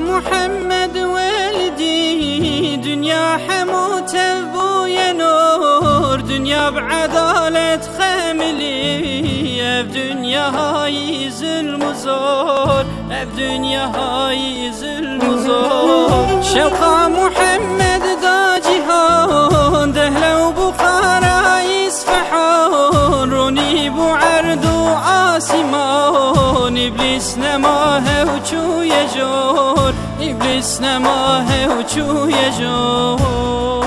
محمد ولدي دنيا حموت أبويا نور دنيا بعدالة خملي اف دنيا هاي ظلم زور اف دنيا هاي ظلم زور شوقا محمد آسمان ابلیس نماه و چوی جور ابلیس نماه و چوی جور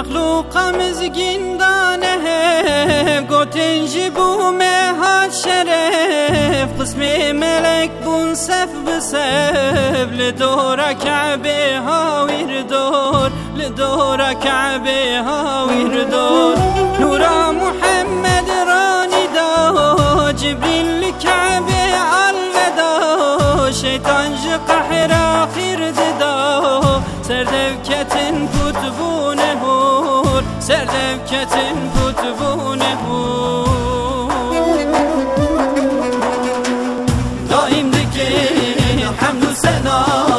مخلوق مزگیندانه گوتن جبو مهات شرف. قسم ملك بون سف بسف لدور كعبه هاوير دور. لدور كعبه هاوير دور. نورا محمد راني دا جبريل لكعبه الودا شيطان جي قحر آخر دا سردفكتن كتبونه هور دائم دکی حمد سنا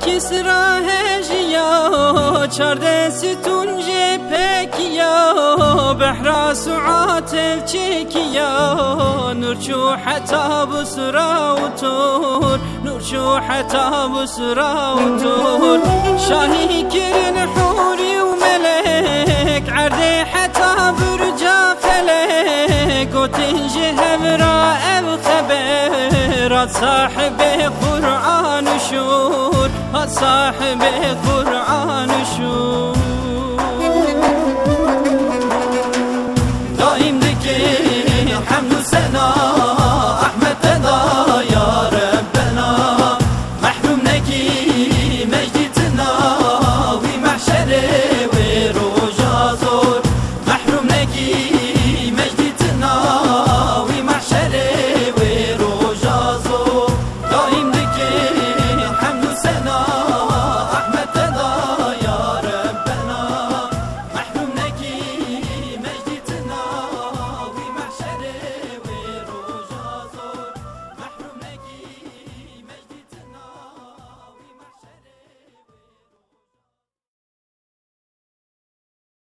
کسرا هجیا چارده ستون پکیا بحرا سعاتف چکیا نور چو حتا بسرا و تور نور چو حتا بسرا و تور شاهی کرن حوری و ملک عرده حتا برجا فلک و تنجه همرا اب خبرات صاحب فرعان شود صاحب قرآن شود دائم دکه، حمد سنا، احمد تدا یا ربنا محروم نكير